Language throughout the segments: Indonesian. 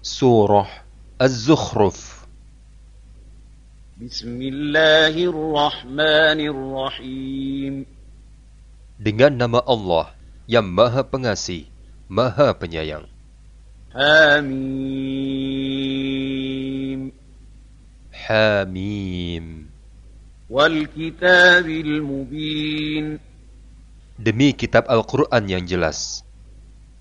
Surah Az-Zukhruf. Bismillahirrahmanirrahim. Dengan nama Allah yang Maha Pengasih, Maha Penyayang. Hamim. Hamim. Wal Kitabil Mubin. Demi kitab Al-Quran yang jelas.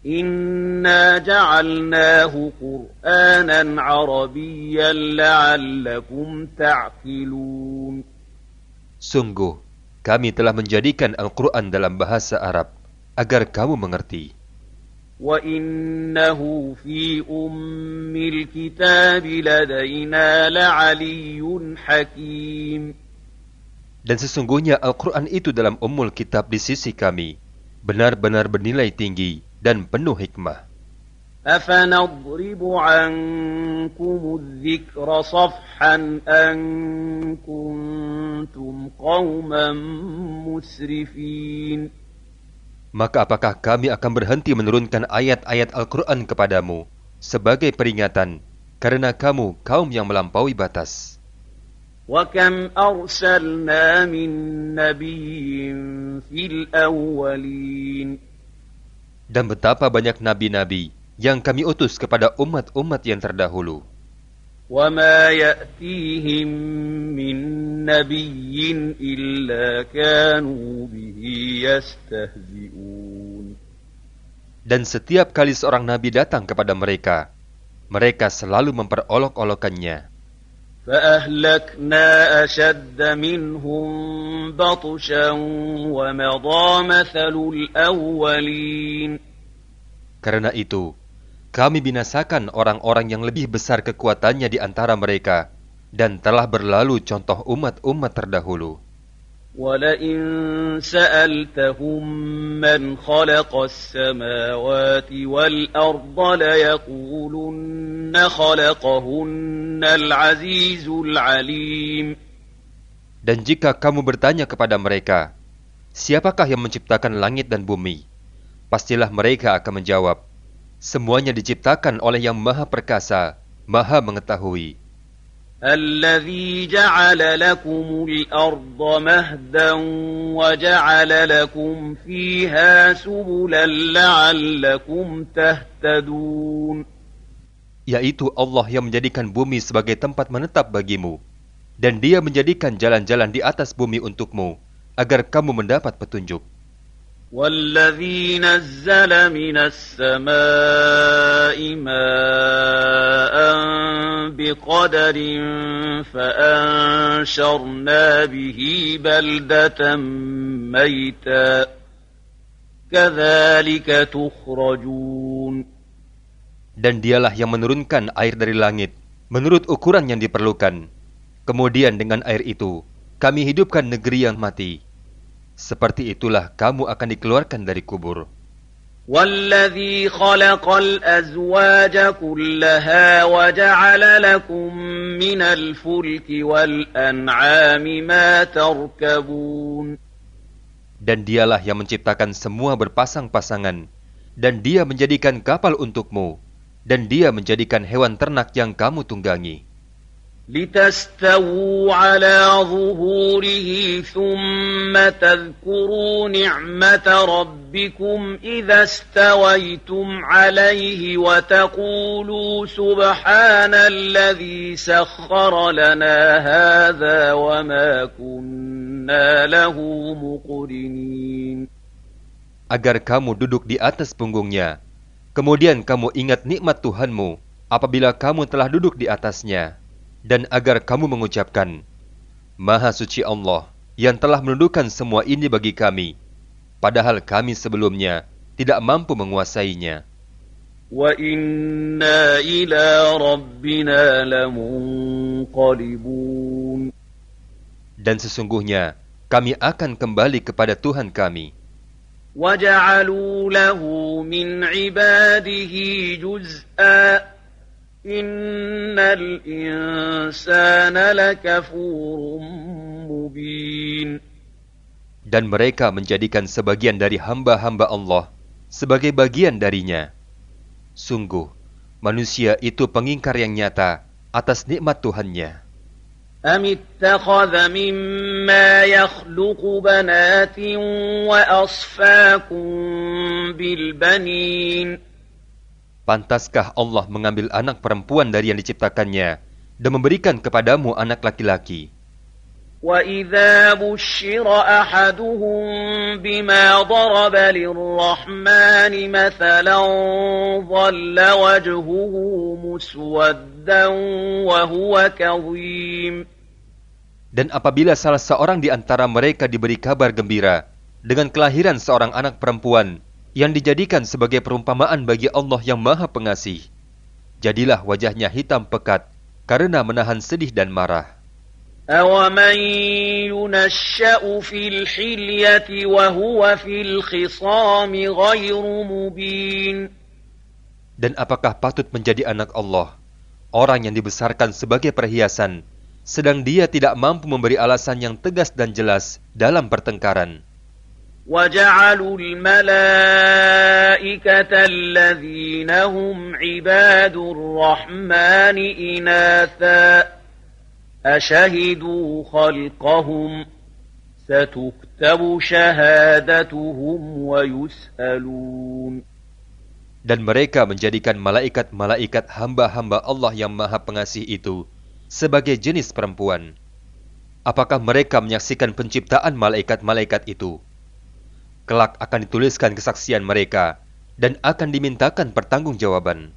إنا جعلناه قرآنا عربيا لعلكم تعقلون Sungguh, kami telah menjadikan Al-Quran dalam bahasa Arab, agar kamu mengerti. وإنه في أم الكتاب لدينا لعلي حكيم Dan sesungguhnya Al-Quran itu dalam Ummul Kitab di sisi kami, benar-benar bernilai tinggi dan penuh hikmah. أفنضرب عنكم الذكر صفحا أن كنتم قوما مسرفين Maka apakah kami akan berhenti menurunkan ayat-ayat Al-Quran kepadamu sebagai peringatan karena kamu kaum yang melampaui batas? وكم أرسلنا من نبي في الأولين Dan betapa banyak nabi-nabi yang kami utus kepada umat-umat yang terdahulu. وما يأتيهم من نبي إلا كانوا به يستهزئون Dan setiap kali seorang nabi datang kepada mereka, mereka selalu memperolok-olokannya. فأهلكنا أشد منهم بطشا ومضى مثل الأولين Karena itu, kami binasakan orang-orang yang lebih besar kekuatannya di antara mereka, dan telah berlalu contoh umat-umat terdahulu. ولئن سألتهم من خلق السماوات والأرض ليقولن خلقهن العزيز العليم Dan jika kamu bertanya kepada mereka, siapakah yang menciptakan langit dan bumi? Pastilah mereka akan menjawab, semuanya diciptakan oleh yang maha perkasa, maha mengetahui. الذي جعل لكم الأرض مهدا وجعل لكم فيها سبلا لعلكم تهتدون Yaitu Allah yang menjadikan bumi sebagai tempat menetap bagimu, dan dia menjadikan jalan-jalan di atas bumi untukmu, agar kamu mendapat petunjuk. والذي نزل من السماء ماء بقدر فأنشرنا به بلدة ميتا كذلك تخرجون Dan dialah yang menurunkan air dari langit, menurut ukuran yang diperlukan. Kemudian dengan air itu, kami hidupkan negeri yang mati. Seperti itulah kamu akan dikeluarkan dari kubur. والذي خلق الأزواج كلها وجعل لكم من الفلك والأنعام ما تركبون Dan dialah yang menciptakan semua berpasang-pasangan. Dan dia menjadikan kapal untukmu. Dan dia menjadikan hewan ternak yang kamu tunggangi. لتستووا على ظهوره ثم تذكروا نعمة ربكم إذا استويتم عليه وتقولوا سبحان الذي سخر لنا هذا وما كنا له مقرنين Agar kamu duduk di atas punggungnya. Kemudian kamu ingat nikmat Tuhanmu apabila kamu telah duduk di atasnya. dan agar kamu mengucapkan, Maha suci Allah yang telah menundukkan semua ini bagi kami, padahal kami sebelumnya tidak mampu menguasainya. وَإِنَّا إِلَى رَبِّنَا لَمُنْقَلِبُونَ Dan sesungguhnya kami akan kembali kepada Tuhan kami. وَجَعَلُوا لَهُ مِنْ عِبَادِهِ جُزْءًا Innal insana lakafurun mubin. Dan mereka menjadikan sebagian dari hamba-hamba Allah sebagai bagian darinya. Sungguh, Manusia itu pengingkar yang nyata atas nikmat Tuhannya. أم اتخذ مما يخلق بنات وأصفاكم بالبنين Pantaskah Allah mengambil anak perempuan dari yang diciptakannya dan memberikan kepadamu anak laki-laki? وإذا بشر أحدهم بما ضرب للرحمن مثلا ظل وجهه مسودا وهو كظيم Dan apabila salah seorang di antara mereka diberi kabar gembira dengan kelahiran seorang anak perempuan yang dijadikan sebagai perumpamaan bagi Allah yang Maha Pengasih, jadilah wajahnya hitam pekat karena menahan sedih dan marah. أومن ينشأ في الحلية وهو في الخصام غير مبين Dan apakah patut menjadi anak Allah, orang yang dibesarkan sebagai perhiasan, sedang dia tidak mampu memberi alasan yang tegas dan jelas dalam pertengkaran? وجعلوا الملائكة الذين هم عباد الرحمن إناثا أشهدوا خلقهم ستكتب شهادتهم ويسألون Dan mereka menjadikan malaikat-malaikat hamba-hamba Allah yang maha pengasih itu sebagai jenis perempuan. Apakah mereka menyaksikan penciptaan malaikat-malaikat itu? Kelak akan dituliskan kesaksian mereka dan akan dimintakan pertanggungjawaban.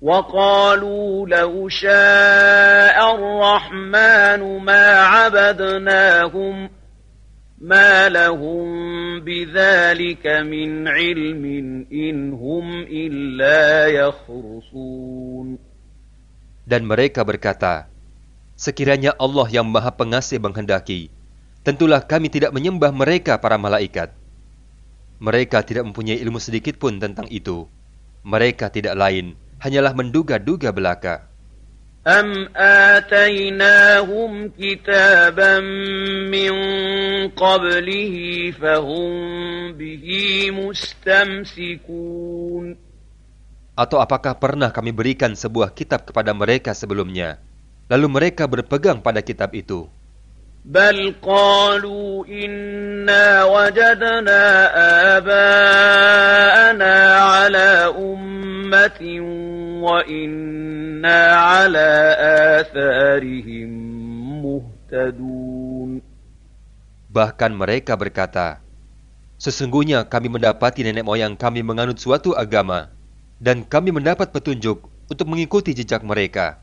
وقالوا لو شاء الرحمن ما عبدناهم ما لهم بذلك من علم إن هم إلا يخرصون Dan mereka berkata, Sekiranya Allah yang maha pengasih menghendaki, tentulah kami tidak menyembah mereka para malaikat. Mereka tidak mempunyai ilmu sedikit pun tentang itu. Mereka tidak lain, hanyalah menduga-duga belaka. أم آتيناهم كتابا من قبله فهم به مستمسكون Atau apakah pernah kami berikan sebuah kitab kepada mereka sebelumnya, lalu mereka berpegang pada kitab itu? بل قالوا إنا وجدنا آباءنا على أمة وإنا على آثارهم مهتدون Bahkan mereka berkata, Sesungguhnya kami mendapati nenek moyang kami menganut suatu agama, dan kami mendapat petunjuk untuk mengikuti jejak mereka.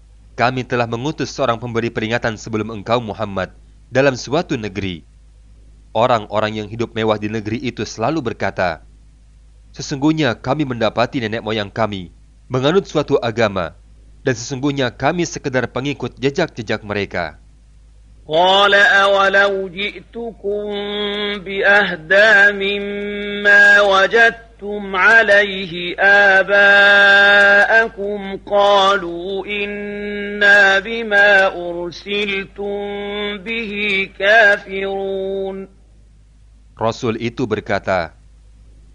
kami telah mengutus seorang pemberi peringatan sebelum engkau Muhammad dalam suatu negeri. Orang-orang yang hidup mewah di negeri itu selalu berkata, Sesungguhnya kami mendapati nenek moyang kami menganut suatu agama, dan sesungguhnya kami sekedar pengikut jejak-jejak mereka. قال أولو جئتكم بأهدى مما وجدتم عليه آباءكم قالوا إنا بما أرسلتم به كافرون Rasul itu berkata,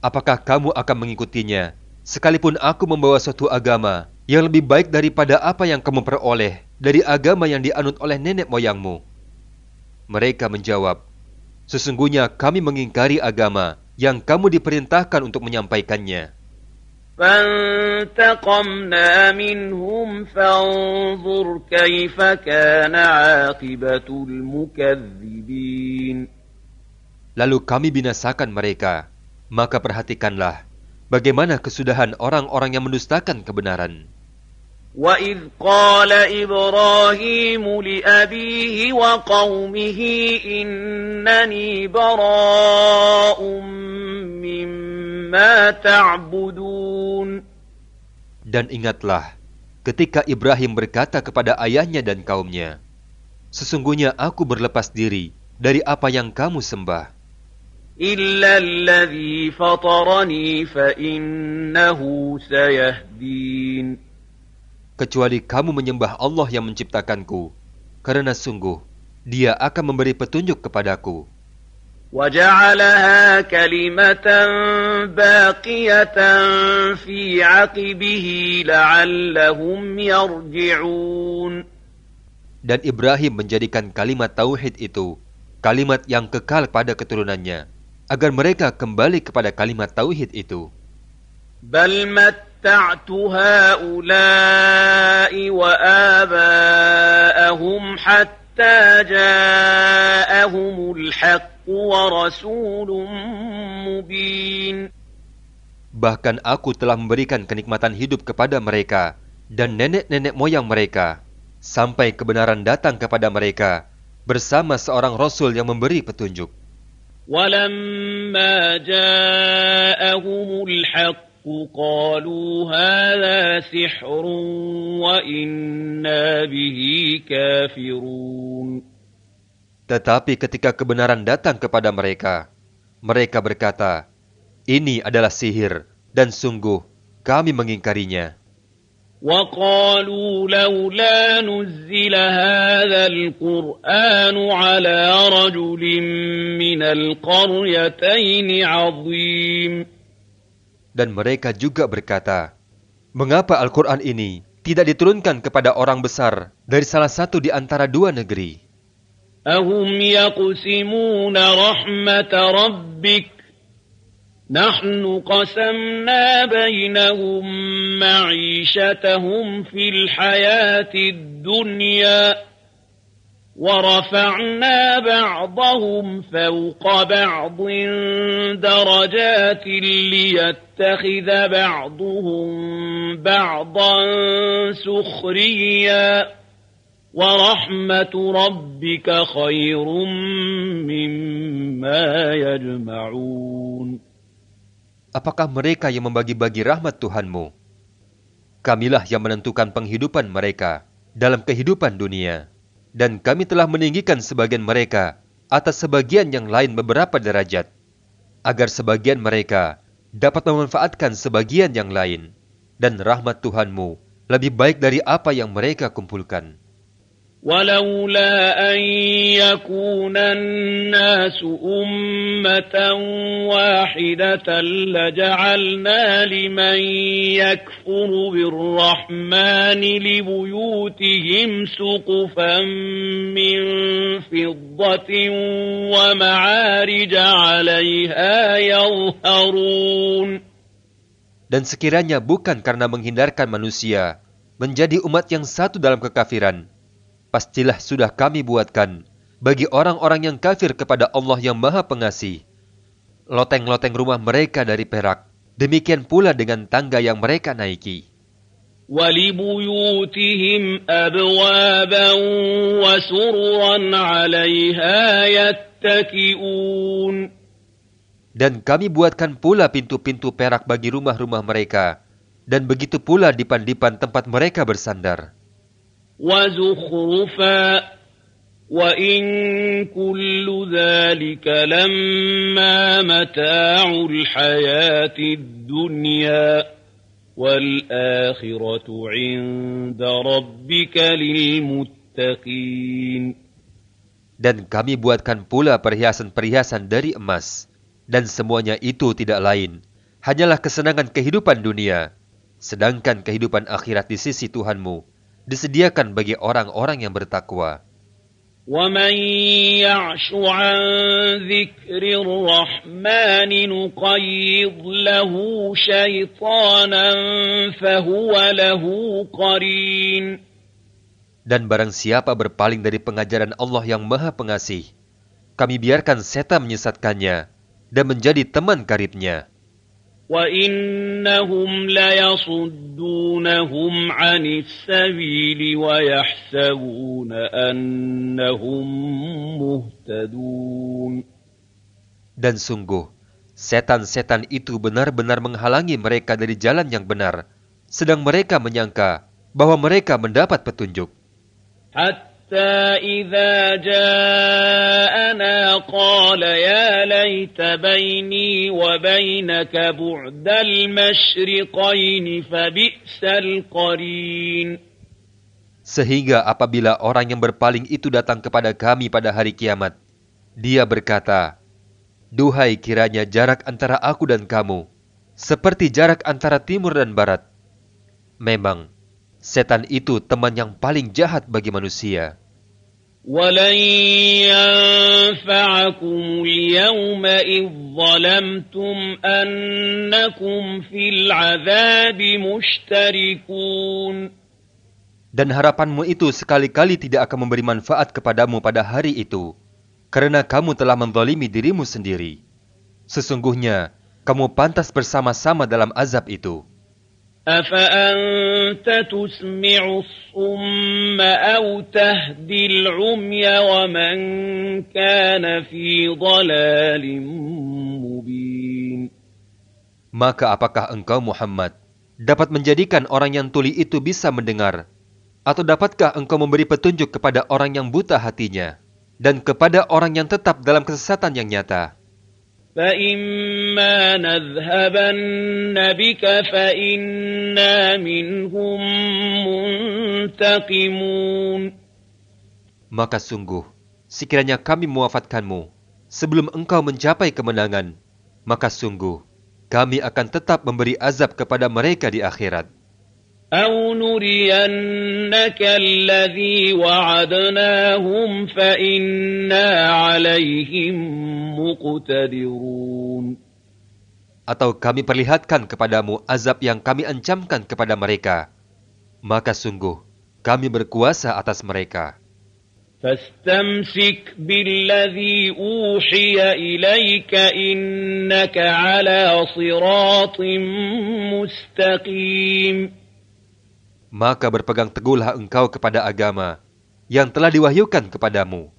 Apakah kamu akan mengikutinya, sekalipun aku membawa suatu agama yang lebih baik daripada apa yang kamu peroleh dari agama yang dianut oleh nenek moyangmu? Mereka menjawab, Sesungguhnya kami mengingkari agama yang kamu diperintahkan untuk menyampaikannya. فانتقمنا منهم فانظر كيف كان عاقبة المكذبين Lalu kami binasakan mereka. Maka perhatikanlah bagaimana kesudahan orang-orang yang mendustakan kebenaran. وإذ قال إبراهيم لأبيه وقومه إنني براء مما تعبدون Dan ingatlah ketika Ibrahim berkata kepada ayahnya dan kaumnya, Sesungguhnya aku berlepas diri dari apa yang kamu sembah. إلا الذي فطرني فإنه سيهدين Kecuali kamu menyembah Allah yang menciptakanku, karena sungguh dia akan memberi petunjuk kepadaku. وجعلها كلمة باقية في عقبه لعلهم يرجعون Dan Ibrahim menjadikan kalimat tauhid itu kalimat yang kekal pada keturunannya, agar mereka kembali kepada kalimat tauhid itu. بل متعت هؤلاء وآباءهم حتى جاءهم الحق ورسول مبين Bahkan aku telah memberikan kenikmatan hidup kepada mereka dan nenek-nenek moyang mereka, sampai kebenaran datang kepada mereka bersama seorang rasul yang memberi petunjuk. ولما جاءهم الحق قالوا هذا سحر وإنا به كافرون Tetapi ketika kebenaran datang kepada mereka, mereka berkata, "Ini adalah sihir, dan sungguh kami mengingkarinya." وقالوا لولا نزل هذا القرآن على رجل من القريتين عظيم Dan mereka juga berkata, "Mengapa Al-Quran ini tidak diturunkan kepada orang besar dari salah satu di antara dua negeri?" أهم يقسمون رحمة ربك نحن قسمنا بينهم معيشتهم في الحياة الدنيا ورفعنا بعضهم فوق بعض درجات ليتخذ بعضهم بعضا سخريا ورحمة ربك خير مما يجمعون Apakah mereka yang membagi-bagi rahmat Tuhanmu? Kamilah yang menentukan penghidupan mereka dalam kehidupan dunia. Dan kami telah meninggikan sebagian mereka atas sebagian yang lain beberapa derajat. Agar sebagian mereka dapat memanfaatkan sebagian yang lain. Dan rahmat Tuhanmu lebih baik dari apa yang mereka kumpulkan. ولولا أن يكون الناس أمة واحدة لجعلنا لمن يكفر بالرحمن لبيوتهم سقفا من فضة ومعارج عليها يظهرون. Dan sekiranya bukan karena menghindarkan manusia menjadi umat yang satu dalam kekafiran, pastilah sudah kami buatkan bagi orang-orang yang kafir kepada Allah yang Maha Pengasih. Loteng-loteng rumah mereka dari perak, demikian pula dengan tangga yang mereka naiki. ولبيوتهم أبوابا وسررا عليها يتكئون Dan kami buatkan pula pintu-pintu perak bagi rumah-rumah mereka, dan begitu pula dipan-dipan tempat mereka bersandar. وزخرفا وإن كل ذلك لما متاع الحياة الدنيا والآخرة عند ربك للمتقين Dan kami buatkan pula perhiasan-perhiasan dari emas, dan semuanya itu tidak lain, hanyalah kesenangan kehidupan dunia, sedangkan kehidupan akhirat di sisi Tuhanmu disediakan bagi orang-orang yang bertakwa. ومن يعش عن ذكر الرحمن نقيض له شيطانا فهو له قرين Dan barang siapa berpaling dari pengajaran Allah yang maha pengasih, kami biarkan setan menyesatkannya dan menjadi teman karibnya. وإنهم ليصدونهم عن السبيل ويحسبون أنهم مهتدون Dan sungguh, setan-setan itu benar-benar menghalangi mereka dari jalan yang benar, sedang mereka menyangka bahwa mereka mendapat petunjuk. حتى إذا جاءنا قال يا ليت بيني وبينك بعد المشرقين فبئس القرين Sehingga apabila orang yang berpaling itu datang kepada kami pada hari kiamat, dia berkata, Duhai kiranya jarak antara aku dan kamu, seperti jarak antara timur dan barat. Memang, setan itu teman yang paling jahat bagi manusia. ولن ينفعكم اليوم إذ ظلمتم أنكم في العذاب مشتركون Dan harapanmu itu sekali-kali tidak akan memberi manfaat kepadamu pada hari itu, karena kamu telah menzalimi dirimu sendiri. Sesungguhnya, kamu pantas bersama-sama dalam azab itu. أفأنت تسمع الصم أو تهدي العمي ومن كان في ضلال مبين Maka apakah engkau Muhammad dapat menjadikan orang yang tuli itu bisa mendengar? Atau dapatkah engkau memberi petunjuk kepada orang yang buta hatinya? Dan kepada orang yang tetap dalam kesesatan yang nyata? فإما نذهبن بك فإنا منهم منتقمون Maka sungguh, sekiranya kami mewafatkanmu, sebelum engkau mencapai kemenangan, maka sungguh, kami akan tetap memberi azab kepada mereka di akhirat. أو نرينك الذي وعدناهم فإنا عليهم مقتدرون Atau kami perlihatkan kepadamu azab yang kami ancamkan kepada mereka, maka sungguh, kami berkuasa atas mereka. فاستمسك بالذي أوحي إليك إنك على صراط مستقيم Maka berpegang teguhlah engkau kepada agama yang telah diwahyukan kepadamu.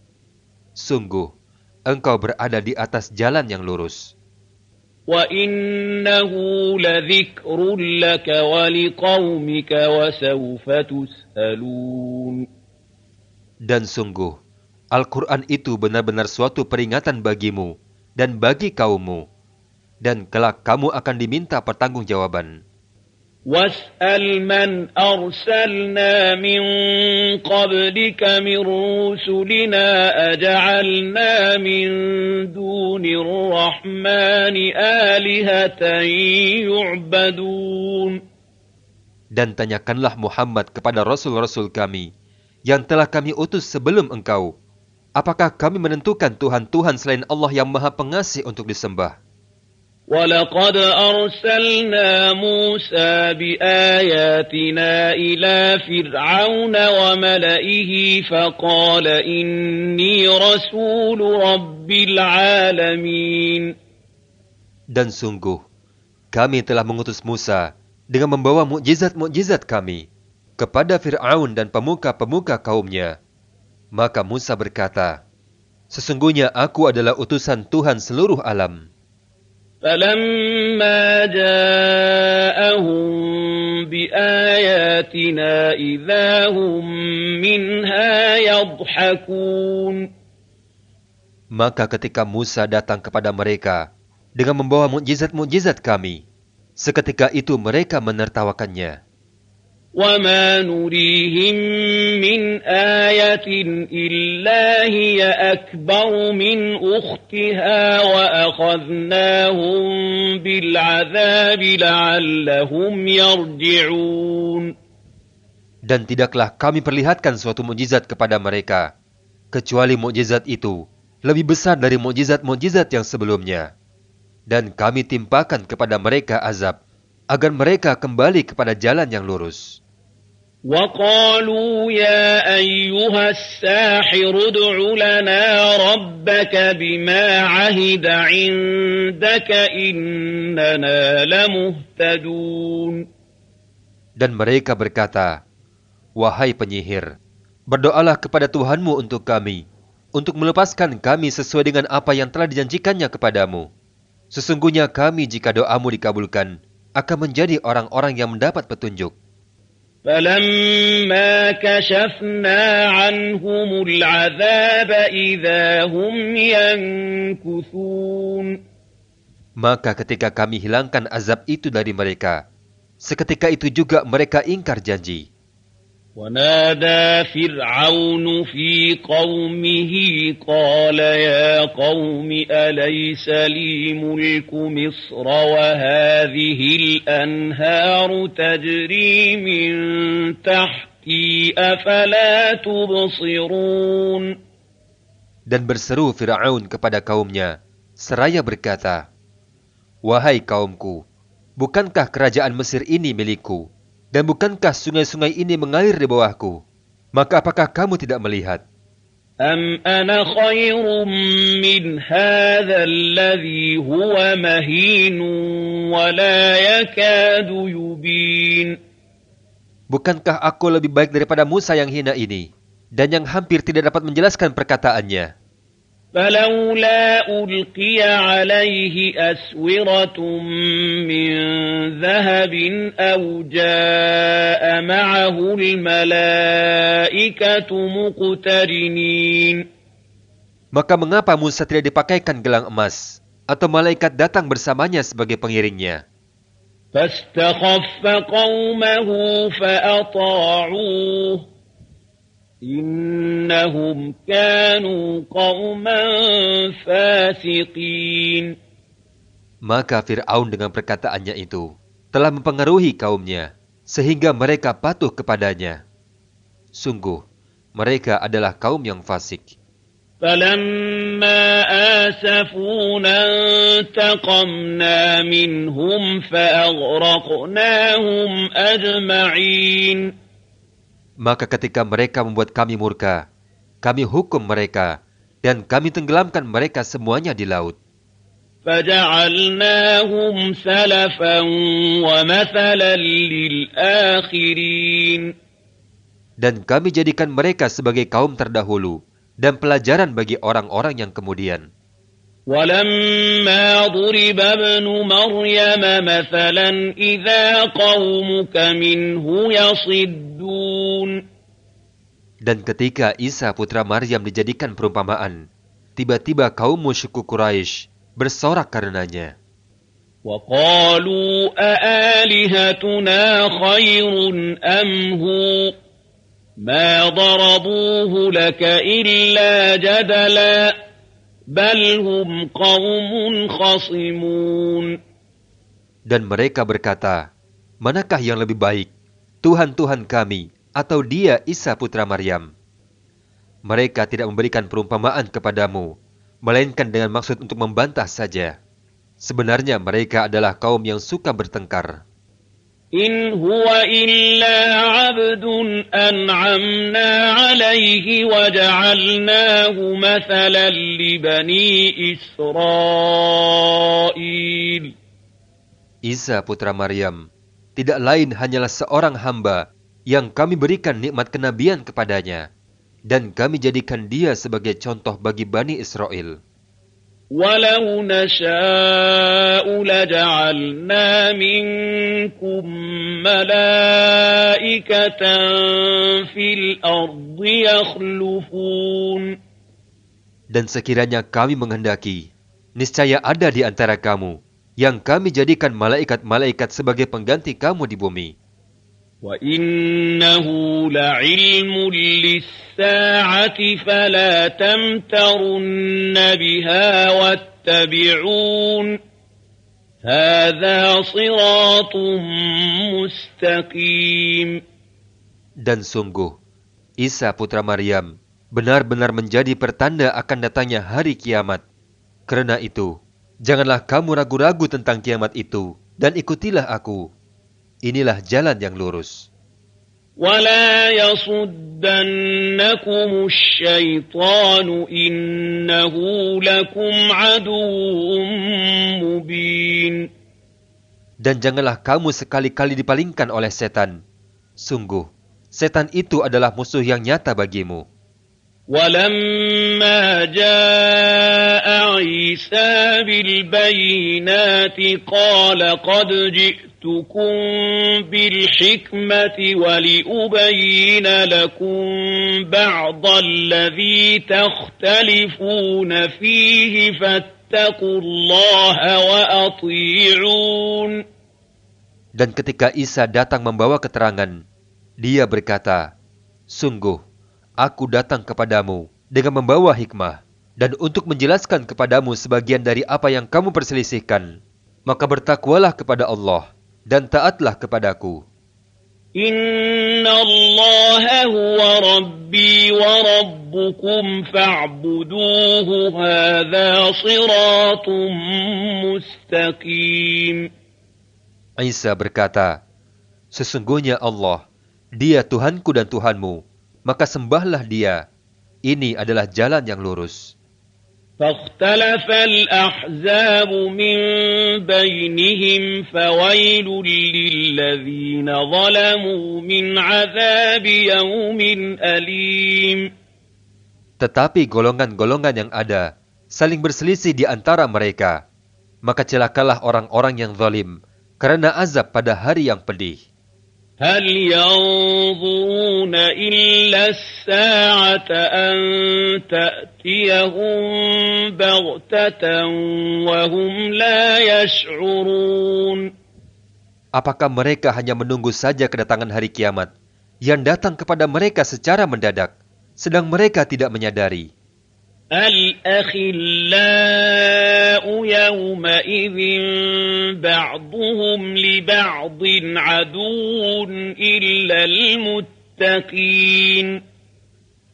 Sungguh, engkau berada di atas jalan yang lurus. وإنه لذكر لك ولقومك وسوف تسألون Dan sungguh, Al-Quran itu benar-benar suatu peringatan bagimu dan bagi kaummu. Dan kelak kamu akan diminta pertanggungjawaban. واسأل من أرسلنا من قبلك من رسلنا أجعلنا من دون الرحمن آلهة يعبدون Dan tanyakanlah Muhammad kepada Rasul-Rasul kami yang telah kami utus sebelum engkau. Apakah kami menentukan Tuhan-Tuhan selain Allah yang maha pengasih untuk disembah? ولقد أرسلنا موسى بآياتنا إلى فرعون وملئه فقال إني رسول رب العالمين Dan sungguh, kami telah mengutus Musa dengan membawa mukjizat-mukjizat kami kepada Fir'aun dan pemuka-pemuka kaumnya. Maka Musa berkata, Sesungguhnya aku adalah utusan Tuhan seluruh alam. فلما جاءهم بآياتنا إذا هم منها يضحكون Maka ketika Musa datang kepada mereka dengan membawa mukjizat-mukjizat kami, seketika itu mereka menertawakannya. وما نريهم من آية إلا هي أكبر من أختها وأخذناهم بالعذاب لعلهم يرجعون Dan tidaklah kami perlihatkan suatu mukjizat kepada mereka, kecuali mukjizat itu lebih besar dari mukjizat-mukjizat yang sebelumnya. Dan kami timpakan kepada mereka azab, agar mereka kembali kepada jalan yang lurus. وقالوا يا أيها الساحر ادع لنا ربك بما عهد عندك إننا لمهتدون Dan mereka berkata, Wahai penyihir, berdoalah kepada Tuhanmu untuk kami, untuk melepaskan kami sesuai dengan apa yang telah dijanjikannya kepadamu. Sesungguhnya kami jika doamu dikabulkan, akan menjadi orang-orang yang mendapat petunjuk. فلما كشفنا عنهم العذاب إذا هم ينكثون Maka ketika kami hilangkan azab itu dari mereka, seketika itu juga mereka ingkar janji. ونادى فرعون في قومه قال يا قوم أليس لي ملك مصر وهذه الأنهار تجري من تحتي أفلا تبصرون Dan berseru Fir'aun kepada kaumnya, seraya berkata, Wahai kaumku, bukankah kerajaan Mesir ini milikku? Dan bukankah sungai-sungai ini mengalir di bawahku? Maka apakah kamu tidak melihat? أم أنا خير من هذا الذي هو مهين ولا يكاد يبين Bukankah aku lebih baik daripada Musa yang hina ini? Dan yang hampir tidak dapat menjelaskan perkataannya. فلولا ألقي عليه أسورة من ذهب أو جاء معه الملائكة مقترنين Maka mengapa Musa tidak dipakaikan gelang emas? Atau malaikat datang bersamanya sebagai pengiringnya? فاستخف قومه فأطاعوه إنهم كانوا قوما فاسقين Maka Fir'aun dengan perkataannya itu telah mempengaruhi kaumnya, sehingga mereka patuh kepadanya. Sungguh, mereka adalah kaum yang fasik. فلما آسفونا انتقمنا منهم فأغرقناهم أجمعين Maka ketika mereka membuat kami murka, kami hukum mereka, dan kami tenggelamkan mereka semuanya di laut. فجعلناهم سلفا ومثلا للآخرين Dan kami jadikan mereka sebagai kaum terdahulu, dan pelajaran bagi orang-orang yang kemudian. ولما ضرب ابن مريم مثلا إذا قومك منه يصدون Dan ketika Isa putra Maryam dijadikan perumpamaan, tiba-tiba kaum musyrik Quraisy bersorak karenanya. وقالوا أآلهتنا خير أم هو ما ضربوه لك إلا جدلا بل هم قوم خصمون Dan mereka berkata, Manakah yang lebih baik, Tuhan-Tuhan kami atau dia Isa putra Maryam? Mereka tidak memberikan perumpamaan kepadamu, melainkan dengan maksud untuk membantah saja. Sebenarnya mereka adalah kaum yang suka bertengkar. إن هو إلا عبد أنعمنا عليه وجعلناه مثلا لبني إسرائيل Isa putra Maryam tidak lain hanyalah seorang hamba yang kami berikan nikmat kenabian kepadanya dan kami jadikan dia sebagai contoh bagi Bani Israel. ولو نشاء لجعلنا منكم ملائكة في الأرض يخلفون Dan sekiranya kami menghendaki, niscaya ada di antara kamu yang kami jadikan malaikat-malaikat sebagai pengganti kamu di bumi. وإنه لعلم للساعة فلا تمترن بها واتبعون هذا صراط مستقيم Dan sungguh, Isa putra Maryam benar-benar menjadi pertanda akan datangnya hari kiamat. Karena itu, janganlah kamu ragu-ragu tentang kiamat itu, dan ikutilah aku. Inilah jalan yang lurus. ولا يصدنكم الشيطان إنه لكم عدو مبين Dan janganlah kamu sekali-kali dipalingkan oleh setan. Sungguh, setan itu adalah musuh yang nyata bagimu. ولما جاء عيسى بالبينات قال قد جئتكم بالحكمة ولأبين لكم بعض الذي تختلفون فيه فاتقوا الله وأطيعون. Dan ketika Isa datang membawa keterangan, dia berkata, Sungguh, Aku datang kepadamu dengan membawa hikmah dan untuk menjelaskan kepadamu sebagian dari apa yang kamu perselisihkan. Maka bertakwalah kepada Allah dan taatlah kepadaku. Inna Allah Rabbi wa Rabbukum fa'buduhu hadha mustaqim. Isa berkata, Sesungguhnya Allah, dia Tuhanku dan Tuhanmu maka sembahlah dia. Ini adalah jalan yang lurus. فاختلف الأحزاب من بينهم فويل للذين ظلموا من عذاب يوم أليم Tetapi golongan-golongan yang ada saling berselisih di antara mereka. Maka celakalah orang-orang yang zalim karena azab pada hari yang pedih. هل ينظرون إلا الساعة أن تأتيهم بغتة وهم لا يشعرون Apakah mereka hanya menunggu saja kedatangan hari kiamat yang datang kepada mereka secara mendadak, sedang mereka tidak menyadari? الأخلاء يومئذ بعضهم لبعض عدو إلا المتقين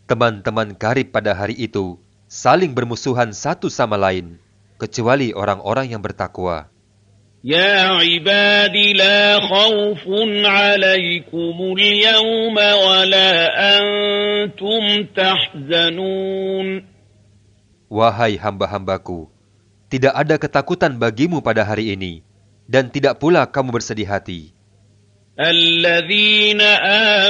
Teman-teman karib pada hari itu saling bermusuhan satu sama lain, kecuali orang-orang yang bertakwa. يا عباد لا خوف عليكم اليوم ولا أنتم تحزنون Wahai hamba-hambaku, tidak ada ketakutan bagimu pada hari ini, dan tidak pula kamu bersedih hati. الذين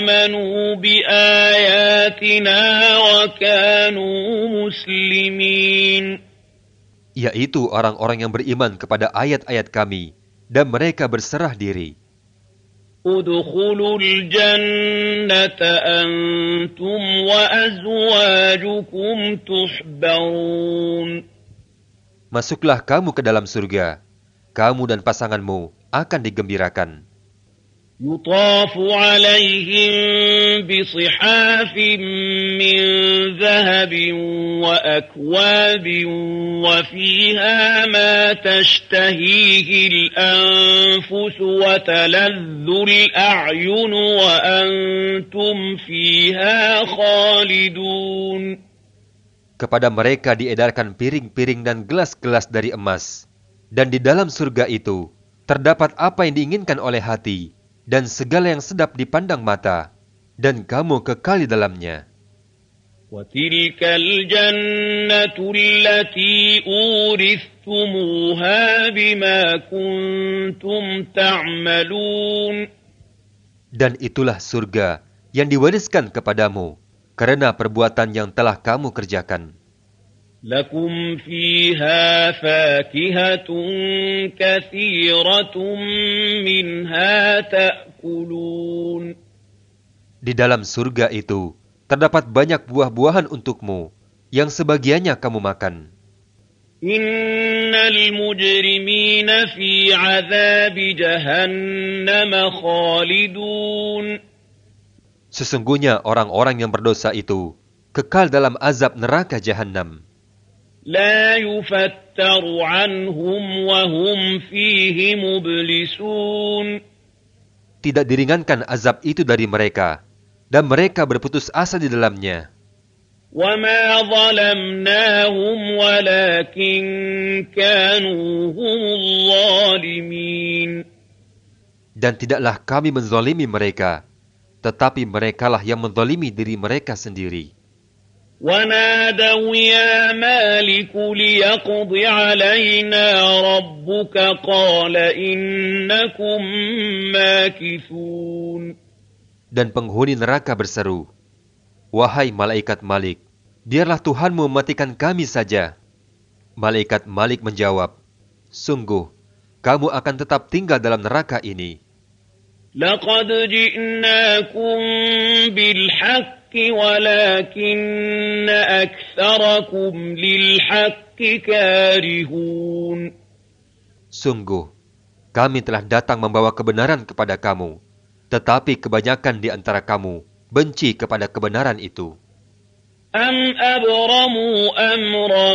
آمنوا بآياتنا وكانوا مسلمين Yaitu orang-orang yang beriman kepada ayat-ayat kami, dan mereka berserah diri. ادخلوا الجنة أنتم وأزواجكم تحبرون Masuklah kamu ke dalam surga, kamu dan pasanganmu akan digembirakan. يطاف عليهم بصحاف من ذهب وأكواب وفيها ما تشتهيه الأنفس وتلذ الأعين وأنتم فيها خالدون Kepada mereka diedarkan piring-piring dan gelas-gelas dari emas. Dan di dalam surga itu terdapat apa yang diinginkan oleh hati dan segala yang sedap dipandang mata, dan kamu kekal di dalamnya. وتلك الجنة التي أورثتموها بما كنتم تعملون Dan itulah surga yang diwariskan kepadamu karena perbuatan yang telah kamu kerjakan. لكم فيها فاكهة كثيرة منها تأكلون Di dalam surga itu terdapat banyak buah-buahan untukmu yang sebagiannya kamu makan. إن المجرمين في عذاب جهنم خالدون Sesungguhnya orang-orang yang berdosa itu kekal dalam azab neraka jahanam. لا يفتر عنهم وهم فيه مبلسون Tidak diringankan azab itu dari mereka, dan mereka berputus asa di dalamnya. وما ظلمناهم ولكن كانوا هم الظالمين Dan tidaklah kami menzalimi mereka, tetapi merekalah yang menzalimi diri mereka sendiri. ونادوا يا مالك ليقض علينا ربك قال إنكم ماكثون Dan penghuni neraka berseru, Wahai malaikat Malik, biarlah Tuhanmu mematikan kami saja. Malaikat Malik menjawab, Sungguh, kamu akan tetap tinggal dalam neraka ini. لقد جئناكم بالحق ولكن أكثركم للحق كارهون Sungguh, kami telah datang membawa kebenaran kepada kamu, tetapi kebanyakan di antara kamu benci kepada kebenaran itu. أم أبرموا أمرا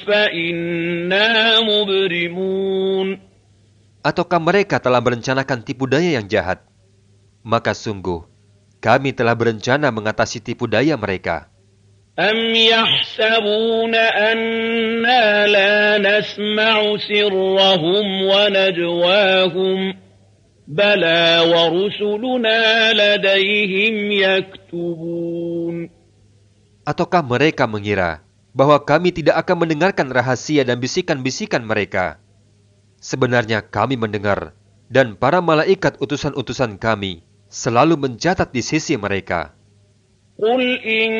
فإنا مبرمون Ataukah mereka telah merencanakan tipu daya yang jahat? Maka sungguh, kami telah berencana mengatasi tipu daya mereka. أم يحسبون أنا لا نسمع سرهم ونجواهم بلى ورسلنا لديهم يكتبون Ataukah mereka mengira bahwa kami tidak akan mendengarkan rahasia dan bisikan-bisikan mereka? Sebenarnya kami mendengar, dan para malaikat utusan-utusan kami selalu mencatat di sisi mereka. قل إن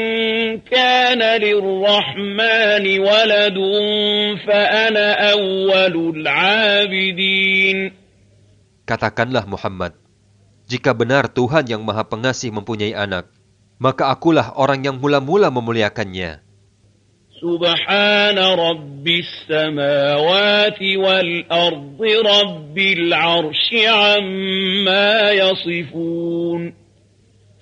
كان للرحمن ولد فأنا أول العابدين Katakanlah Muhammad, jika benar Tuhan yang Maha Pengasih mempunyai anak, maka akulah orang yang mula-mula memuliakannya. سبحان رب السماوات والأرض رب العرش عما يصفون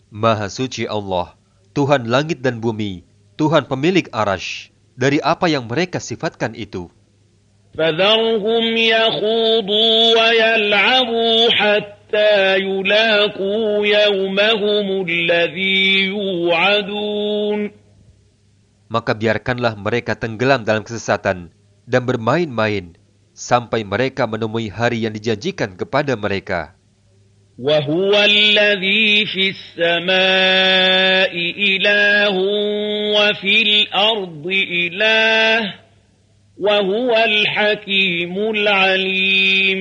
Maha suci Allah, Tuhan langit dan bumi, Tuhan pemilik arash, dari apa yang mereka sifatkan itu. فذرهم يخوضوا ويلعبوا حتى يلاقوا يومهم الذي يوعدون Maka biarkanlah mereka tenggelam dalam kesesatan dan bermain-main sampai mereka menemui hari yang dijanjikan kepada mereka. وهو الذي في السماء إله وفي الأرض إله وهو الحكيم العليم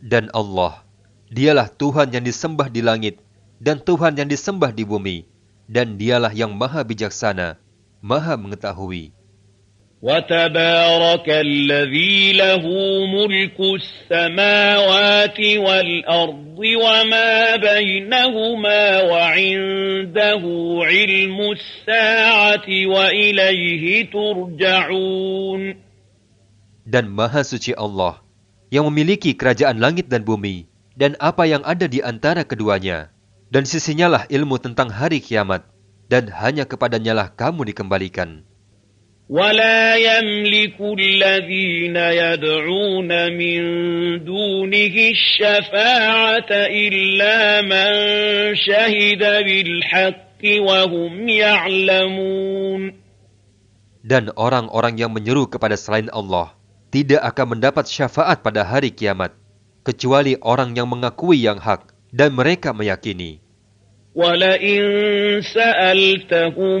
Dan Allah, dialah Tuhan yang disembah di langit dan Tuhan yang disembah di bumi. Dan dialah yang maha bijaksana, maha mengetahui. وتبارك الذي له ملك السماوات والأرض وما بينهما وعنده علم الساعة وإليه ترجعون Dan maha suci Allah, yang memiliki kerajaan langit dan bumi, dan apa yang ada di antara keduanya. Dan sisinyalah ilmu tentang hari kiamat, dan hanya kepadanyalah kamu dikembalikan. ولا يملك الذين يدعون من دونه الشفاعة إلا من شهد بالحق وهم يعلمون Dan orang-orang yang menyeru kepada selain Allah tidak akan mendapat syafaat pada hari kiamat, kecuali orang yang mengakui yang hak dan mereka meyakini. ولئن سألتهم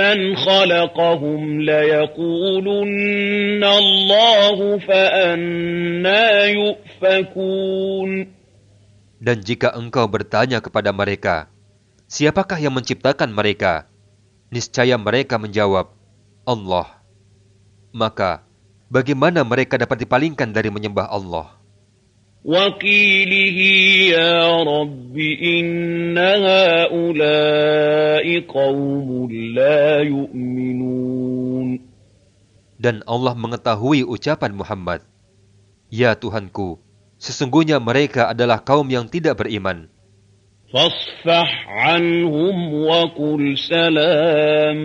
من خلقهم ليقولن الله فأنا يؤفكون Dan jika engkau bertanya kepada mereka, siapakah yang menciptakan mereka? Niscaya mereka menjawab, Allah. Maka, bagaimana mereka dapat dipalingkan dari menyembah Allah? وقيله يا رب إن هؤلاء قوم لا يؤمنون Dan Allah mengetahui ucapan Muhammad, Ya Tuhanku, sesungguhnya mereka adalah kaum yang tidak beriman. فاصفح عنهم وقل سلام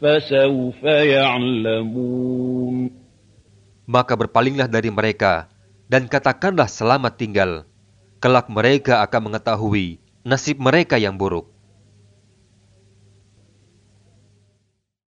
فسوف يعلمون Maka berpalinglah dari mereka, dan katakanlah selamat tinggal. Kelak mereka akan mengetahui nasib mereka yang buruk.